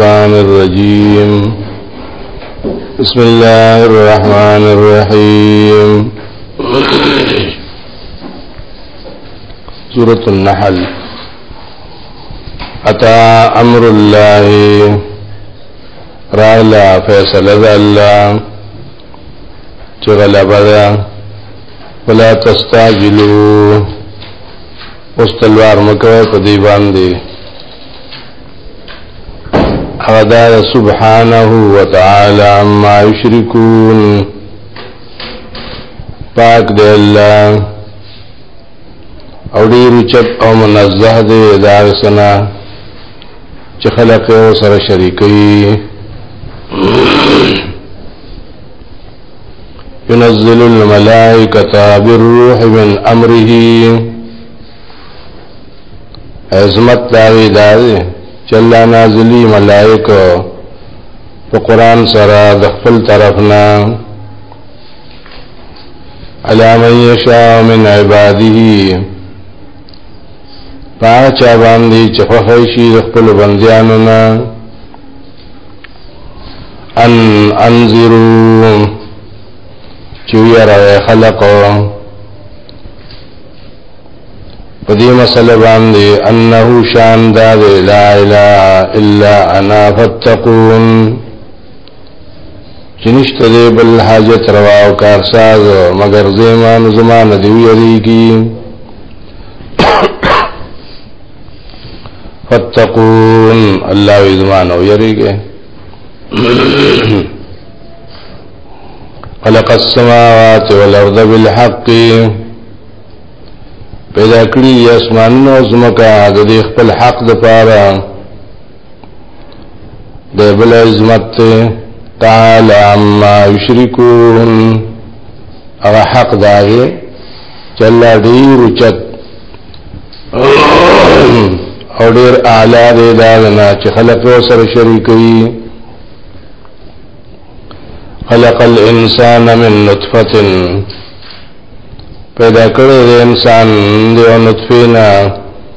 الشيطان الرجيم بسم الله الرحمن الرحيم سورة النحل أتى أمر الله رأل فيصل ذا الله چغلب ولا تستعجلوا اوس تلوار مکوه په دی باندې ادا سبحانه وتعالى عما يشركون پاک دی الله او ډیر چت او منزه دی دا سنا چې خلق سره شریکي ينزل الملائكة بالروح من أمره عظمت داوی داوی چې الله نازلی ملائکه په قران سره د خپل طرفنا علامه یشاء من عباده پاچا باندې چې خوښ شي د خپل بندیانو نه ان انذرو چویا را خلق په دې مسله باندې انه شان دا لا اله الا انا فتقون چنشته دې بل حاجت روا او کارساز مگر زمان زمان دی ویریږي فتقون الله وزمان او یریګه خلق السماوات والارض بالحق پیدا کړی اسمانونو زمکه د خپل حق د پاره دی بل عظمت ته تعالی عما یشرکون هغه حق داغه چې الله ډیر چت او ډیر اعلی دی دا نه چې خلق یو سره شریک وي خلق الانسان من نطفه پیدا کړی انسان دی او نطفه نه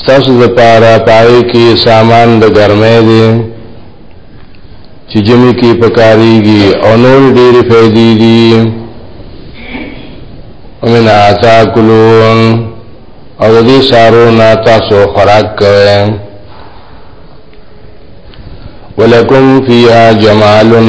ستاسو د پاره پای کې سامان د ګرمه دي چې جمی کې پکاريږي او نور ډېر فائدې دي ومن اتاکلون او دې سارو نا تاسو خوراک کوئ ولکم فیها جمالن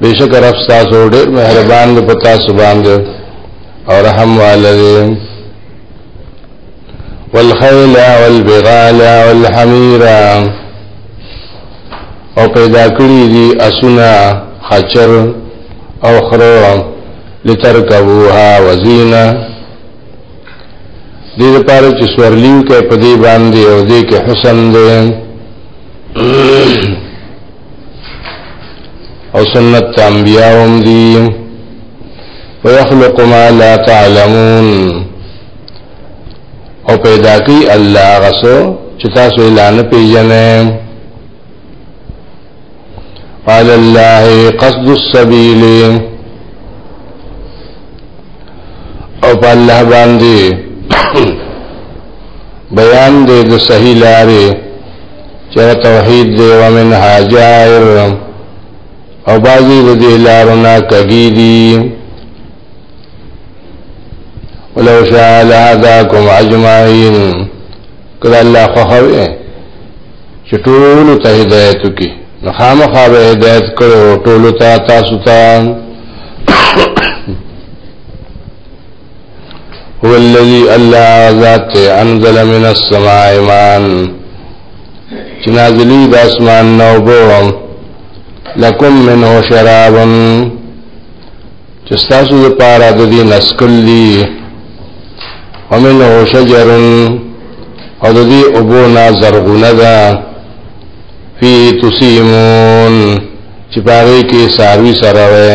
بیشک رب تاسو ډیر مهربان دی په تاسو باندې او رحم والده والخيل والبغال والحمير او پیدا کړی دي اسونه خچر او خرو لترکبوها وزینه دې لپاره چې سورلیو کې په دې باندې او دې کې حسن دی او سنت انبیاء هم دي ويخلق ما لا تعلمون او پیدا کوي الله غسو چې تاسو یې لانه پیژنئ قال الله قصد السبيل او په الله باندې بیان دې د صحیح لارې چر توحید دی و من حاجائر او بازی د دې لارونه کګی دي ولو شاء لهداكم اجمعين کله الله خو خوي چې ټول ته هدایت کی نو خامخا به هدایت کړو ټول ته تاسو ته هو الذي الله ذات انزل من السماء ایمان چې نازلی د اسمان نو بو لکم منه شراب چې تاسو د پاره د دې نسکل دي ومنه شجر او د دې ابو نا زرغونه ده فی تسیمون چې پاره کې ساروی سره وي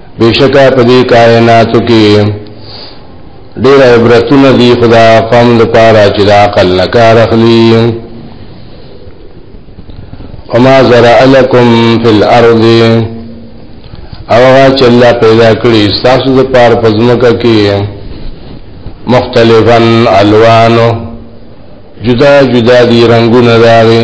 بشکا په دې کائناتو کې ډېر عبرتونه دي خدا قوم لپاره چې د عقل نه کار اخلي وما زرع لكم في الارض او هغه چې الله پیدا کړی تاسو د پاره پزمکه کې مختلفا الوانو جدا جدا دي رنگونه داري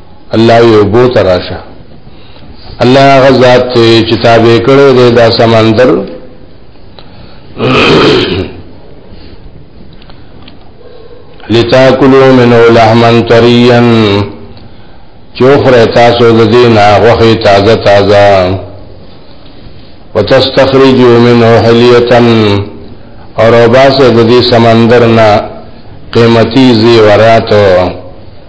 الله وی اوبو تراشه الله هغه ذات ته چې تابع کړو دی دا سمندر لتاکلوا منه لحما طريا چوخره تاسو د دین هغه تازه تازه وتستخرجوا منه حليه اور وباسه د دې سمندر نه قیمتي زیورات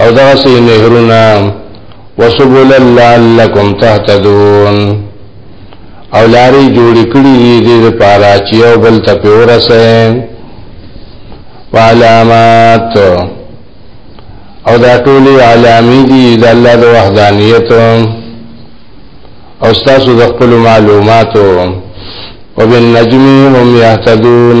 او دغه سي نهرونه وسبول لعلکم تهتدون او لاري جوړ کړی دي د لپاره چې یو بل ته پورسه علامات او دا ټول علامې دي د الله د وحدانیت او تاسو د خپل معلوماتو وبالنجم هم يهتدون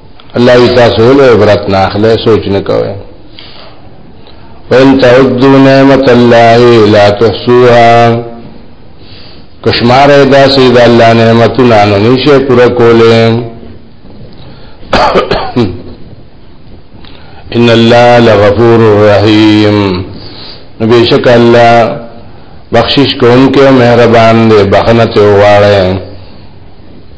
الله وی تاسو له عبرت نه اخلي سوچ نه کوئ وان تعدوا نعمت الله لا تحصوها کشمار ادا سید الله نعمتونه نو نشه پورا کوله ان الله لغفور رحیم نبی شک الله بخشش کوونکې مهربان دی بخنه ته وغواړي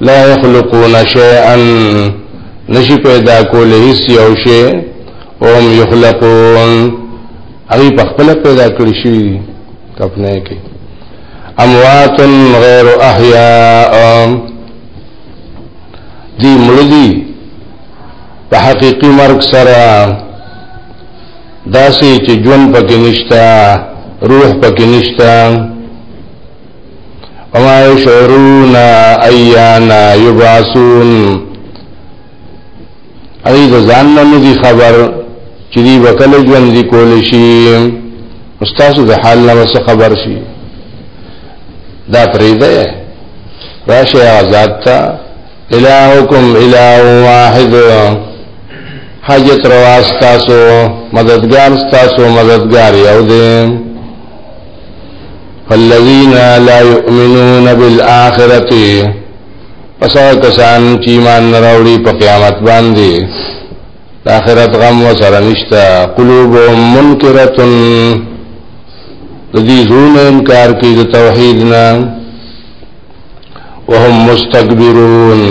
لا يخلقون شيئا نشي پیدا کول هیڅ یو شی او هم يخلقون هغه په خپل پیدا کړی شي کپنه کې اموات غیر احیاء دی مړدی په حقيقي مرګ سره داسې چې ژوند پکې نشتا روح پکې نشتا وما يشعرون ايانا يبعثون اي د ځان نه دي خبر چې دی وکړه ژوند دي کول شي استاد د حال نه وسه خبر شي دا پرې ده راشه آزاد تا الہکم الہ واحد حاجت روا ستاسو مددگار ستاسو مددگار یو دی فالذین لا یؤمنون بالآخرة پس هغه کسان چې ایمان نه راوړي په قیامت باندې د آخرت غم وسره نشته قلوبهم منکرة د دې زونه انکار کوي د توحید نه وهم مستكبرون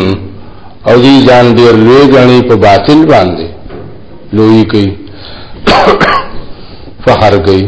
او دې ځان ډېر لوی غني په باطل باندې لوی کوي فخر کوي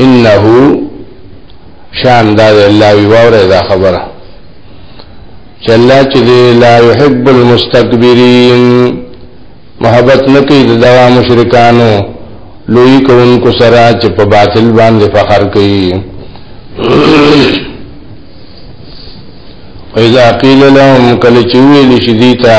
انه شان دا دی الله وی واوره دا خبره چې الله چې دی لا يحب المستكبرين محبت نه کوي د دوا مشرکانو لوی کوونکو سره چې په باطل باندې فخر کوي وإذا قيل لهم کله چې ویل شي دیتا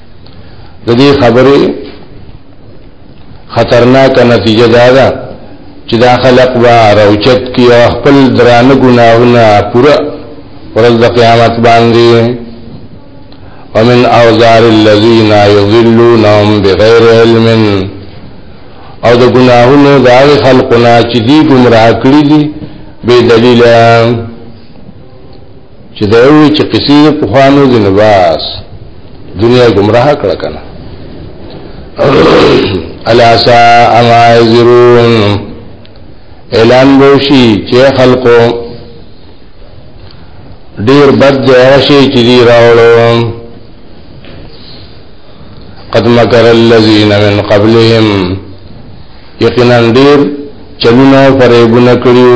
د دې خبرې خطرناک نتیجه دا ده چې دا خلق به راوچت کی او خپل درانه ګناهونه پوره ورځ د قیامت باندې ومن اوزار الذين يضلونهم بغير علم او د ګناهونو د هغه خلقونه چې دی ګمراه کړی دي بے دلیل چې دا وی چې قصې په خوانو دي نو بس دنیا گمراه کړه کنه الا سا اما یذرون اعلان وشي چې خلکو ډیر بد دی راشي چې دی راوړو قد مکر الذین من قبلهم یقینا ډیر چلونه فریبونه کړیو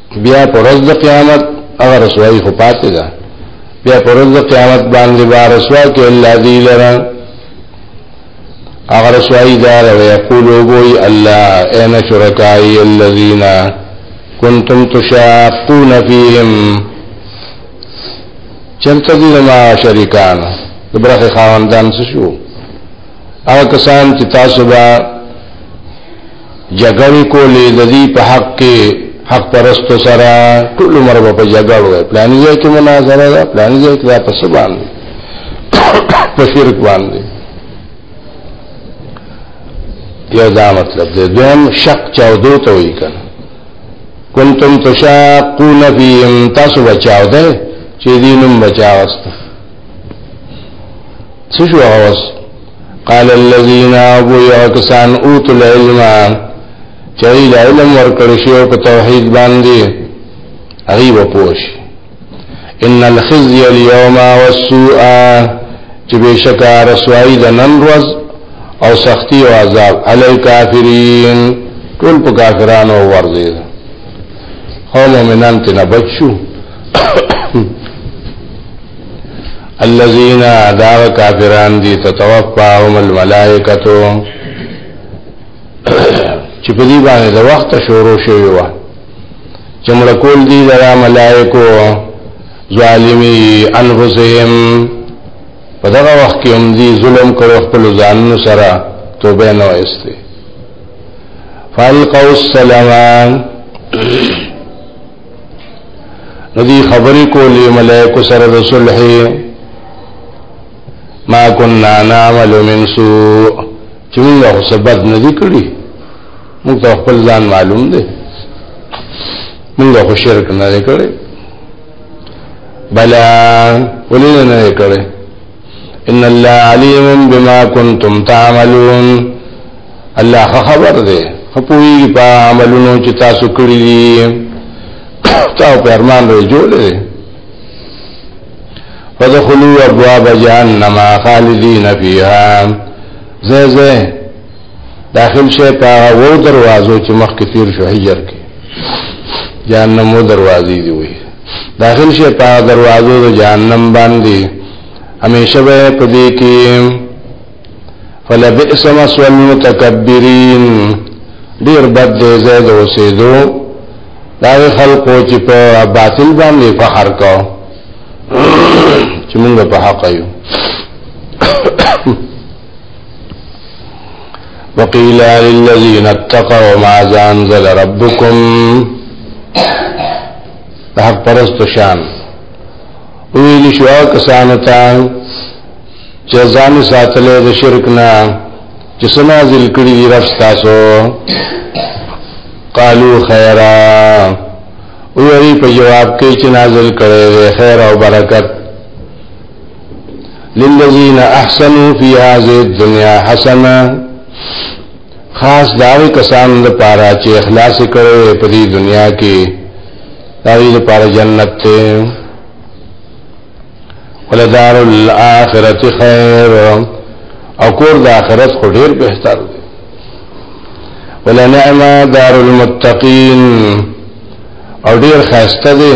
بیا پر ورځ د قیامت هغه رسوایی خو پاتې ده بیا پر ورځ د قیامت باندې بار رسوا کې الله دی لره هغه رسوایی دا لره یقول وی الله اين شرکای الذین کنتم تشاقون فیهم چرته دي ما شریکان د برخه خاوندان څه شو هغه کسان چې تاسو به جګړې کولې د دې په حق کې حق پرستو سره ټول عمر په جګړو وي پلان یې کې مناظره ده پلان یې کې په څه باندې په شرک باندې یو دا مطلب دی دویم شق چاودو ته وی کنه کنتم تشاقون فیهم تاسو بچاو ده چې دینم بچاوسته څه شو اوس قال الذين ابو يكسان اوت العلم چوي علم ورکړ شو په توحید باندې غیب پوش ان الخزي اليوم والسوء چې بشکا رسوایی د نن ورځ او سختی او عذاب علی الکافرین ټول په کافرانو ورځي هو مومنان ته نه بچو الذين داغ کافران دي تتوفاهم الملائکه چې په دې باندې د وخت شروع شوی و چې مړ کول دي د ملائکو ظالمي انفسهم په دغه وخت کې هم دي ظلم کړو خپل ځانونو سره توبه نه وایسته فالقوا السلام ندی خبرې کولې ملائکه سره د صلح ما كنا نعمل من سوء چې موږ خو سبد نه دي کړی موږ ته خپل ځان معلوم دی موږ خو شرک نه کړی بلا ولې نه کړی ان الله علیم بما کنتم تعملون الله خبر دی خپوی په عملونو چې تاسو کړی دي تاسو په ارمان دی جوړه فدخلوا ابواب جهنم خالدین فیها زه زه داخل شي په وو دروازو چې مخ کې تیر شو حجر کې جهنم وو دروازې دی وي داخل شي په دروازو د جهنم باندې همیشه به پدې کې فلبئس مسوى المتكبرين ډیر بد دی زید اوسېدو دا خلکو چې په باطل باندې فخر کو چې موږ په حق یو وقيل للذين اتقوا ماذا انزل ربكم حق پرست شان ویل شو کسانو ته چې ځان ساتلې د شرک نه چې سنازل کړي دی رب تاسو قالو خیرا وی په جواب کې چې نازل کړي خیر او برکت للذین احسنوا فی هذه الدنیا حسنه خاص داوی کسان د پاره چې اخلاص کړي په دې دنیا کې داوی د پاره جنت ته ولدار الاخرت خیر او کور د اخرت خو ډیر بهتر دی ولنعم دار المتقین او ډیر خاسته دی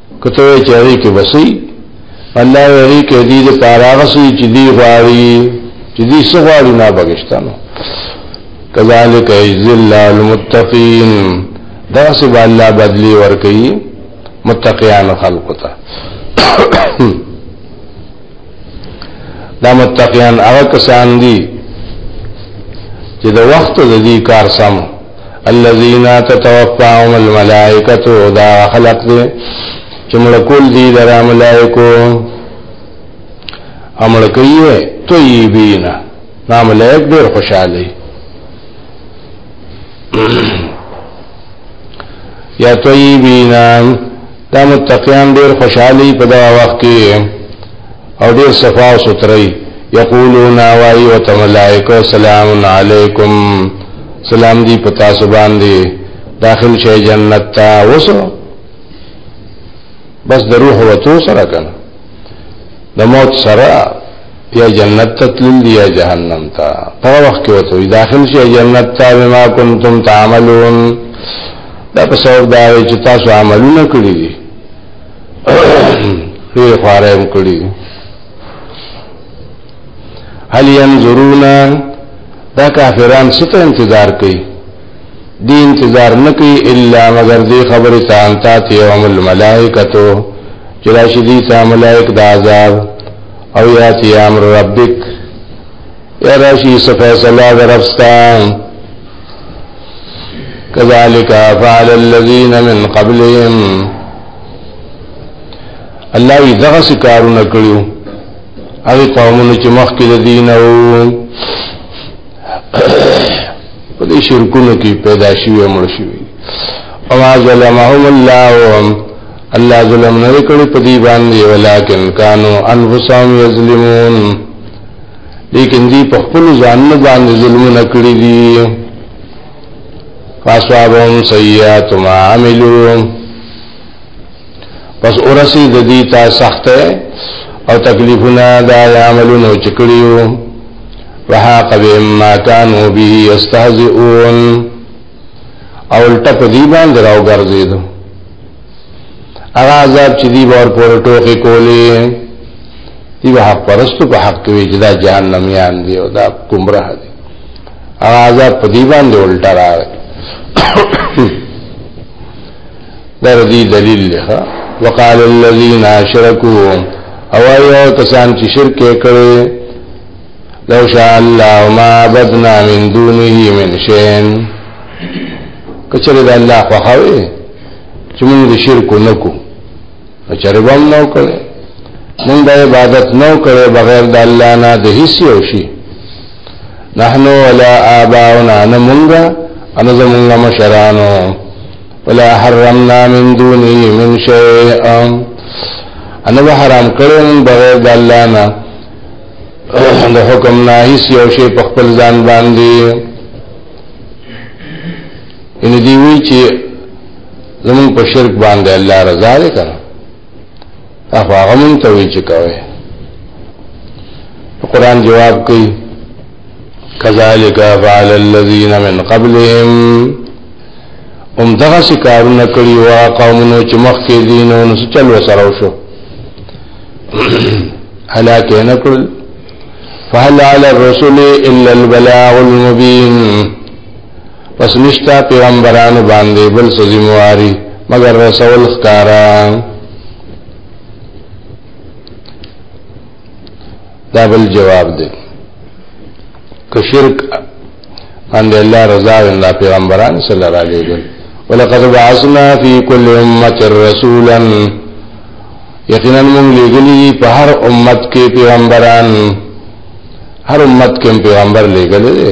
کته وی چې هغه کې وسی الله هغه کې دې د پاراغسي چې دی غواړي چې دې څه غواړي نه بغشتانو کذالک یذل المتقین دا سب الله بدلی ور کوي متقیان خلق ته دا متقیان هغه کسان دي چې د وخت د دې کار سم الذين تتوفاهم الملائکه دا خلق دي چې ملکول دي د ملائکو امر کوي طيبين نا ملائک ډېر خوشاله یا طیبینا دا متقیان ډیر خوشحالي په دا وخت کې او ډیر صفا او ستري یقولون وای او تملائکه سلام علیکم سلام دی پتا سو باندې داخل شي جنت تا وسو بس د روح وتو سره کنه د موت سره یا جنت ته تلل دی یا جهنم ته په وخت کې وته وي داخل شي جنت ته بما کنتم تعملون دا په سبب دا چې تاسو عملونه کړی دي ری خوارم کړی هل ينظرون دا کافران ست انتظار کوي دی انتظار نکی الا مگر دی خبر تا انتا تیوم الملائکتو چراشی دی تا ملائک دا عذاب او یاتی امر ربک یا راشی سفیصلہ در افستان کذالک فعل الذین من قبلهم الله یې دغه سکارونه کړیو هغه قومونو چې مخکې د دین او په دې شرکونو کې پیدا شوی او مړ شوی او ظلمهم الله الله ظلم نه کړی په دې باندې ولکن کانو انفسهم یظلمون لیکن دی په خپل ځان نه باندې ظلم نه کړی دي فاسوابهم سیئات ما عملوا پس اورسی د دې تا سخته او تکلیفونه د عملونو چکړیو وحاق بهم ما كانوا به يستهزئون او الټپ دی باندې راو ګرځیدو هغه عذاب چې دی ور پر ټوکی کولی دی به حق پرستو په حق کې چې دا جهنم یان دی او دا گمراه دی هغه عذاب په دی باندې الټا راغی در دې دلیل لخوا وقال الذين اشركوا او ايو کسان چې شرک کړي لو شاء الله ما بدنا من دونه من شيء کچره د الله خو خوي چې موږ شرک نکو چرې به هم نه وکړي مونږ به عبادت نه وکړي بغیر د الله نه د هیڅ یو شي نحنو ولا آباؤنا نه مونږ ان زمونږ مشرانو ولا حرمنا من دونه من شيء ان به حرام کړو بغیر د الله نه د حکم نه هیڅ یو شی په خپل ځان باندې ان دی وی چې زمون په شرک باندې الله رضا دې کړه هغه هغه مون ته وی چې کوي قرآن جواب کوي كذلك فعل الذين من قبلهم هم دغه شکارونه کړی و قومونو چې مخکې دینو نو چل وسره شو هلاک نه کړل فهل على الرسل الا البلاغ المبين پس نشتا پیغمبرانو باندې بل څه ذمہواری مگر رسول خکارا دا بل جواب دی که شرک باندې الله رضا ولا پیغمبران صلی الله علیه وسلم ولقد بعثنا فی کل امه رسولا یقینا موږ لګلی په هر امت کې پیغمبران هر امت کې پیغمبر لګل دي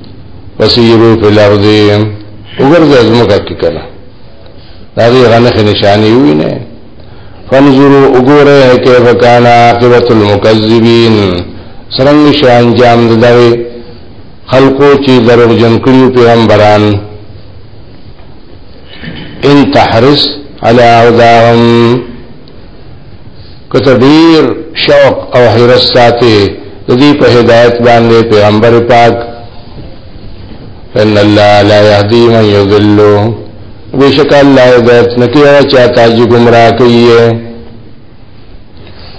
فسیرو فی الارض وګرځه زمکه کې کنه دا دې غنخ نشانی وی نه فنظروا وګوره کیف کان عاقبت المکذبین سرنګ شان جام دغه خلقو چې دروغ جن کړیو پیغمبران ان تحرس على عوداهم کته ډیر شوق او حرس ساتي د دې په هدایت باندې پیغمبر پاک ان الله لا يهدي من يضل بشک الله هدایت نکي او چاته چې گمراه کوي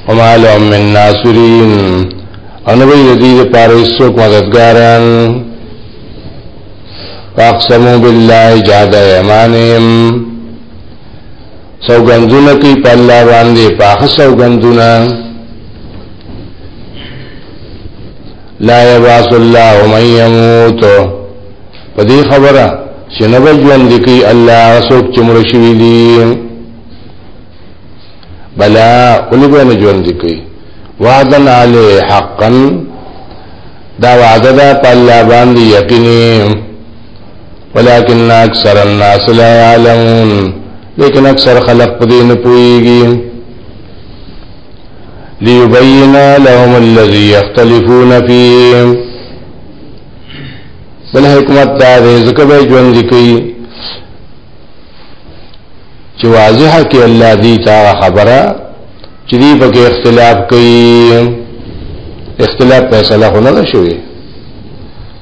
وما لهم من ناصرين انو وی دې لپاره هیڅوک مددګاران واقسموا بالله جهاد ايمانهم سوګندونه کوي په الله باندې پاخه سوګندونه لا یباس الله من یموت په دې خبره چې نه ژوند کوي الله څوک چې مړ شوی دی بلا ولې به نه ژوند کوي وعدن علی حقا دا وعده ده په الله باندې یقیني ولكن اکثر الناس لا يعلمون لیکن اکثر خلق په دې نه پويږي ليبين لهم الذي يختلفون فيه بل حکمت دا دې ځکه به ژوند کوي چې واضحه کې الله دې تا خبره چې دې په کې اختلاف کوي اختلاف فیصله خو نه شوی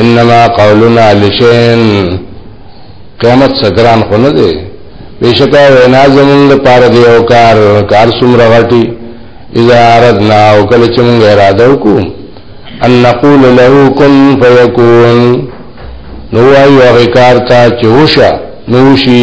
انما قولنا لشین قیامت سګران خو نه دی بشکا وینا زمون د پار دی او کار کار سمره غټي اذا اردنا او کله چې موږ اراده وکړو ان نقول له کن فیکون نو وایو هغه کار ته چې وشه نو شي